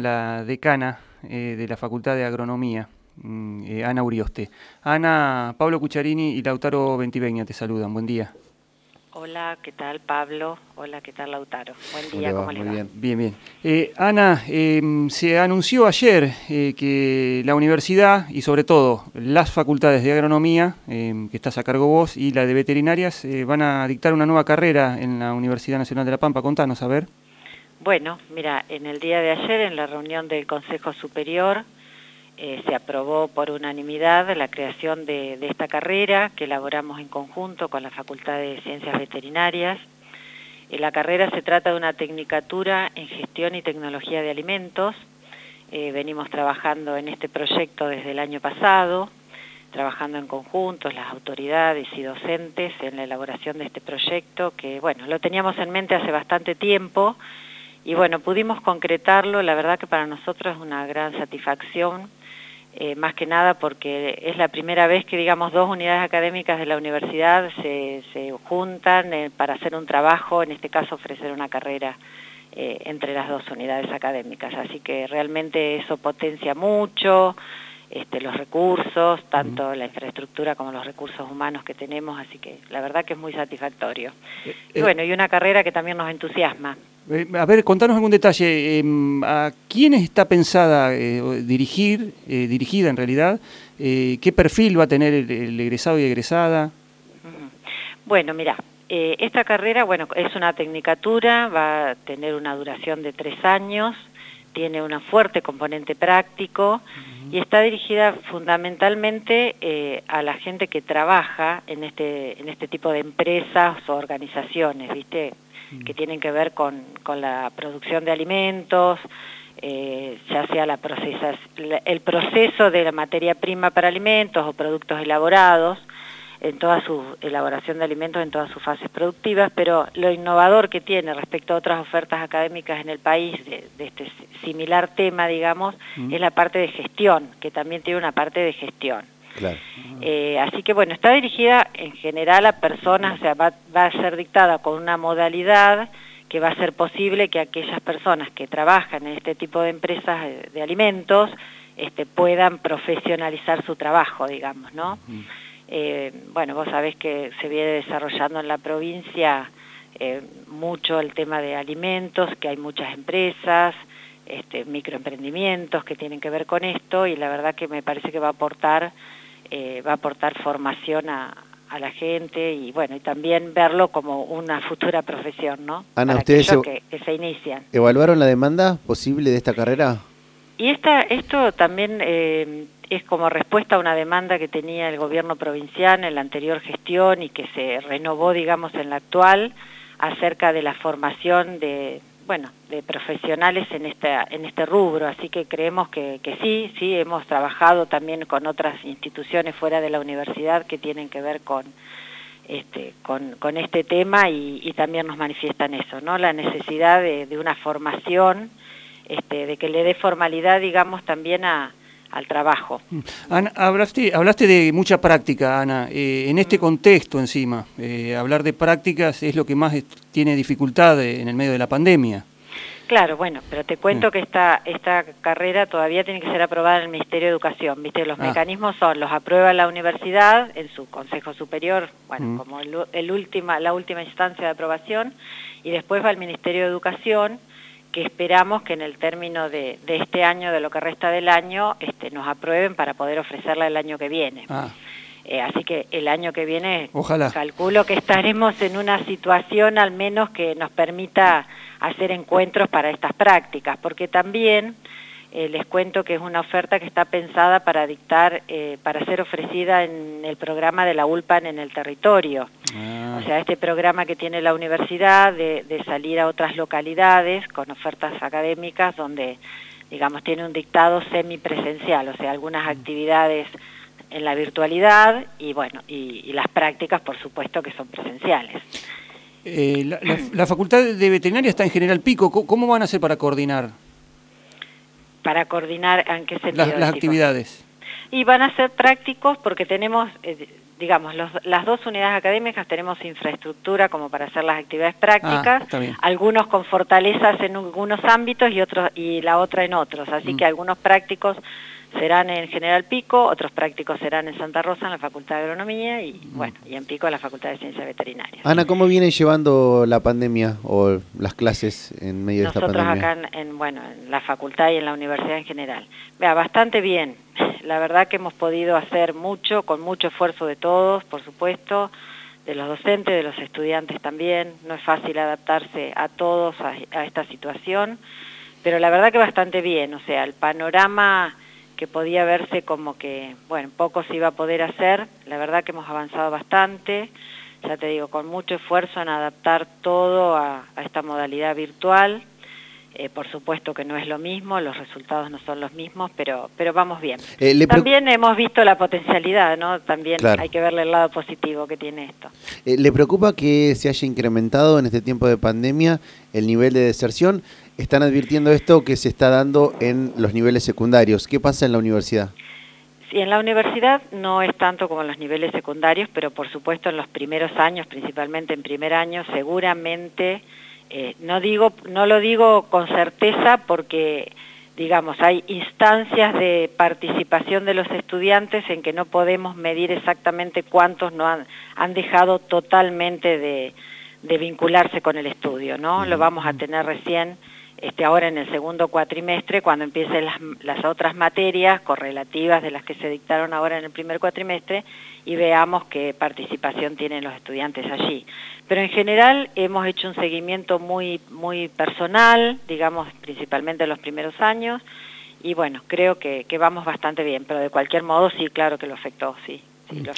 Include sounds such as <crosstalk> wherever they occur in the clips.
la decana eh, de la Facultad de Agronomía, mm, eh, Ana Urioste. Ana, Pablo Cucharini y Lautaro Ventiveña te saludan. Buen día. Hola, ¿qué tal Pablo? Hola, ¿qué tal Lautaro? Buen día, ¿cómo le va? Bien, bien. bien. Eh, Ana, em, se anunció ayer que la universidad y sobre todo las facultades de agronomía, em, que estás a cargo vos, y la de veterinarias, van a dictar una nueva carrera en la Universidad Nacional de La Pampa. Contanos, a ver. Bueno, mira, en el día de ayer, en la reunión del Consejo Superior, eh, se aprobó por unanimidad la creación de, esta carrera que elaboramos en conjunto con la Facultad de Ciencias Veterinarias. Eh, la carrera se trata de una tecnicatura en gestión y tecnología de alimentos. Eh, venimos trabajando en este proyecto desde el año pasado, trabajando en conjunto las autoridades y docentes en la elaboración de este proyecto que, bueno, lo teníamos en mente hace bastante tiempo, y bueno, pudimos concretarlo, la verdad que para nosotros es una gran satisfacción, eh, más que nada porque es la primera vez que, digamos, dos unidades académicas de la universidad se, se juntan eh, para hacer un trabajo, en este caso ofrecer una carrera eh, entre las dos unidades académicas. Así que realmente eso potencia mucho, este, los recursos, tanto la infraestructura como los recursos humanos que tenemos, así que la verdad que es muy satisfactorio. y bueno, y una carrera que también nos entusiasma. Eh, a ver, contanos algún detalle. Em, ¿A quiénes está pensada eh, dirigir, eh, dirigida en realidad? ¿Qué perfil va a tener el, egresado y egresada? Bueno, mira, esta carrera, bueno, es una tecnicatura, va a tener una duración de tres años, tiene un fuerte componente práctico y está dirigida fundamentalmente a la gente que trabaja en este, en este tipo de empresas o organizaciones, ¿viste? Que tienen que ver con, con la producción de alimentos, eh, ya sea la procesas, el proceso de la materia prima para alimentos o productos elaborados, en toda su elaboración de alimentos en todas sus fases productivas, pero lo innovador que tiene respecto a otras ofertas académicas en el país de, este similar tema, digamos, es la parte de gestión, que también tiene una parte de gestión. Eh, así que bueno, está dirigida en general a personas, o sea, va, a ser dictada con una modalidad que va a ser posible que aquellas personas que trabajan en este tipo de empresas de, alimentos este, puedan profesionalizar su trabajo, digamos, ¿no? Eh, bueno, vos sabés que se viene desarrollando en la provincia eh, mucho el tema de alimentos, que hay muchas empresas, este, microemprendimientos que tienen que ver con esto y la verdad que me parece que va a aportar eh, va a aportar formación a, la gente y bueno, y también verlo como una <laughs> futura profesión, ¿no? Ana, ustedes que, se inician. ¿Evaluaron la demanda posible de esta carrera? Y esta, esto también eh, es como respuesta a una demanda que tenía el gobierno provincial en la anterior gestión y que se renovó, digamos, en la actual, acerca de la formación de, bueno, de profesionales en este, en este rubro, así que creemos que, que sí, sí, hemos trabajado también con otras instituciones fuera de la universidad que tienen que ver con, este, con, con este tema y, y, también nos manifiestan eso, ¿no? La necesidad de, de una formación, este, de que le dé formalidad, digamos, también a, al trabajo. Ana, hablaste, hablaste de mucha práctica, Ana. Eh, en este mm. contexto encima, eh, hablar de prácticas es lo que más tiene dificultad en el medio de la pandemia. Claro, bueno, pero te cuento que esta, esta carrera todavía tiene que ser aprobada en el Ministerio de Educación. Viste, los ah. mecanismos son, los aprueba la universidad en su Consejo Superior, bueno, mm. como el, última, la última instancia de aprobación, y después va al Ministerio de Educación, que esperamos que en el término de, este año, de lo que resta del año, este, nos aprueben para poder ofrecerla el año que viene. Ah. Eh, así que el año que viene calculo que estaremos en una situación al menos que nos permita hacer encuentros para estas prácticas, porque también eh, les cuento que es una oferta que está pensada para dictar, eh, para ser ofrecida en el programa de la ULPAN en el territorio. Ah. O sea, este programa que tiene la universidad de, salir a otras localidades con ofertas académicas donde, digamos, tiene un dictado semipresencial, o sea, algunas mm. actividades en la virtualidad y, bueno, y, las prácticas, por supuesto, que son presenciales. Eh, la, Facultad de Veterinaria está en General Pico. ¿Cómo van a hacer para coordinar? para coordinar en qué sentido. Las, actividades. Y van a ser prácticos porque tenemos, eh, digamos, las dos unidades académicas tenemos infraestructura como para hacer las actividades prácticas, Ah, algunos con fortalezas en algunos ámbitos y otros y la otra en otros, así Mm. que algunos prácticos serán en General Pico, otros prácticos serán en Santa Rosa en la Facultad de Agronomía y Mm. bueno, y en Pico en la Facultad de Ciencias Veterinarias. Ana, ¿cómo vienen llevando la pandemia o las clases en medio de esta Nosotros pandemia? acá en, en, bueno, en la facultad y en la universidad en general. Vea, bastante bien. <laughs> La verdad que hemos podido hacer mucho, con mucho esfuerzo de todos, por supuesto, de los docentes, de los estudiantes también. No es fácil adaptarse a todos a, a esta situación, pero la verdad que bastante bien. O sea, el panorama que podía verse como que, bueno, poco se iba a poder hacer, la verdad que hemos avanzado bastante, ya te digo, con mucho esfuerzo en adaptar todo a, a esta modalidad virtual, eh, por supuesto que no es lo mismo, los resultados no son los mismos, pero, pero vamos bien. Eh, También hemos visto la potencialidad, ¿no? También Claro. hay que verle el lado positivo que tiene esto. Eh, ¿Le preocupa que se haya incrementado en este tiempo de pandemia el nivel de deserción? Están advirtiendo esto que se está dando en los niveles secundarios. ¿Qué pasa en la universidad? Sí, en la universidad no es tanto como en los niveles secundarios, pero por supuesto en los primeros años, principalmente en primer año, seguramente, eh, no, digo, no lo digo con certeza porque, digamos, hay instancias de participación de los estudiantes en que no podemos medir exactamente cuántos no han, han dejado totalmente de, de vincularse con el estudio, ¿no? Lo vamos a tener recién este, ahora en el segundo cuatrimestre, cuando empiecen las, las otras materias correlativas de las que se dictaron ahora en el primer cuatrimestre y veamos qué participación tienen los estudiantes allí. Pero en general hemos hecho un seguimiento muy, muy personal, digamos, principalmente en los primeros años, y bueno, creo que, que vamos bastante bien, pero de cualquier modo sí, claro que lo afectó, sí, sí, lo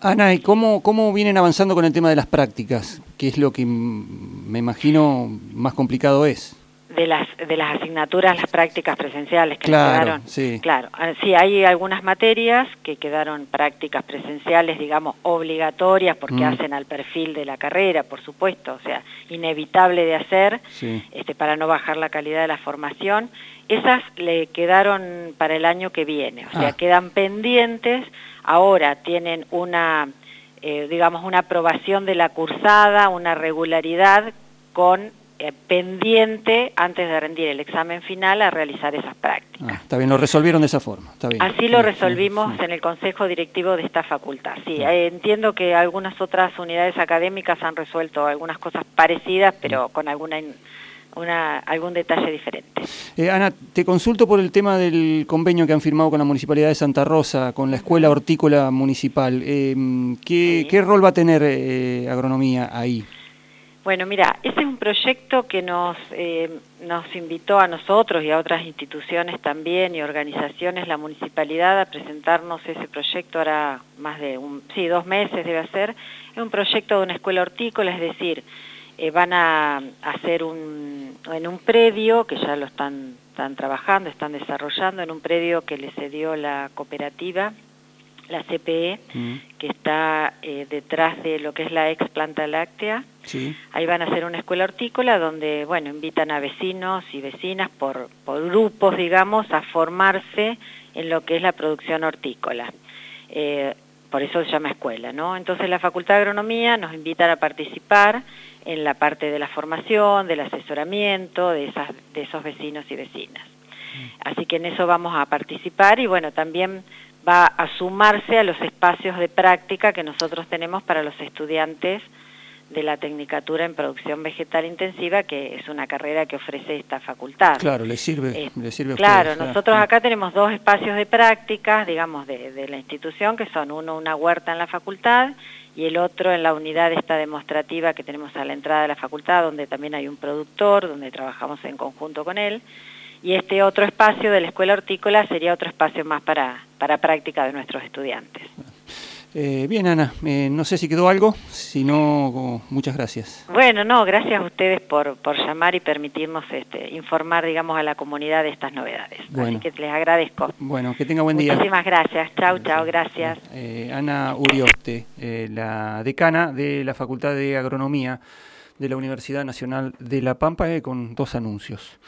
Ana, ¿y cómo, cómo vienen avanzando con el tema de las prácticas? Que es lo que me imagino más complicado es. De las de las asignaturas las prácticas presenciales que Claro, quedaron sí. claro Ah, sí hay algunas materias que quedaron prácticas presenciales digamos obligatorias porque Mm. hacen al perfil de la carrera por supuesto o sea inevitable de hacer Sí. este para no bajar la calidad de la formación esas le quedaron para el año que viene o sea Ah. quedan pendientes ahora tienen una eh, digamos una aprobación de la cursada una regularidad con eh, pendiente antes de rendir el examen final a realizar esas prácticas. Ah, está bien, lo resolvieron de esa forma. Está bien. Así lo resolvimos sí, sí. en el Consejo Directivo de esta facultad. Sí, eh, entiendo que algunas otras unidades académicas han resuelto algunas cosas parecidas, pero con alguna in- una, algún detalle diferente. Eh, Ana, te consulto por el tema del convenio que han firmado con la Municipalidad de Santa Rosa, con la Escuela Hortícola Municipal. Eh, ¿qué, Sí. qué rol va a tener eh, agronomía ahí? Bueno, mira, ese es un proyecto que nos, eh, nos invitó a nosotros y a otras instituciones también y organizaciones, la municipalidad, a presentarnos ese proyecto ahora más de un, sí, dos meses debe ser. Es un proyecto de una escuela hortícola, es decir, eh, van a hacer un, en un predio, que ya lo están, están trabajando, están desarrollando, en un predio que le cedió la cooperativa, la CPE, Mm, que está eh, detrás de lo que es la ex planta láctea. Sí. Ahí van a hacer una escuela hortícola donde, bueno, invitan a vecinos y vecinas por, por grupos, digamos, a formarse en lo que es la producción hortícola. Eh, por eso se llama escuela, ¿no? Entonces la Facultad de Agronomía nos invitan a participar en la parte de la formación, del asesoramiento de, esas, de esos vecinos y vecinas. Así que en eso vamos a participar y bueno, también va a sumarse a los espacios de práctica que nosotros tenemos para los estudiantes de la Tecnicatura en Producción Vegetal Intensiva, que es una carrera que ofrece esta facultad. Claro, le sirve, Eh, le sirve a claro, ustedes, nosotros acá tenemos dos espacios de prácticas, digamos, de, de la institución, que son uno una huerta en la facultad y el otro en la unidad esta demostrativa que tenemos a la entrada de la facultad, donde también hay un productor, donde trabajamos en conjunto con él. Y este otro espacio de la escuela hortícola sería otro espacio más para, para práctica de nuestros estudiantes. Eh, bien, Ana, eh, no sé si quedó algo, si no, muchas gracias. Bueno, no, gracias a ustedes por, por llamar y permitirnos este, informar, digamos, a la comunidad de estas novedades. Bueno. Así que les agradezco. Bueno, que tenga buen día. Muchísimas gracias. Chau, chau, gracias. Eh, Ana Urioste, la decana de la Facultad de Agronomía de la Universidad Nacional de La Pampa, con dos anuncios.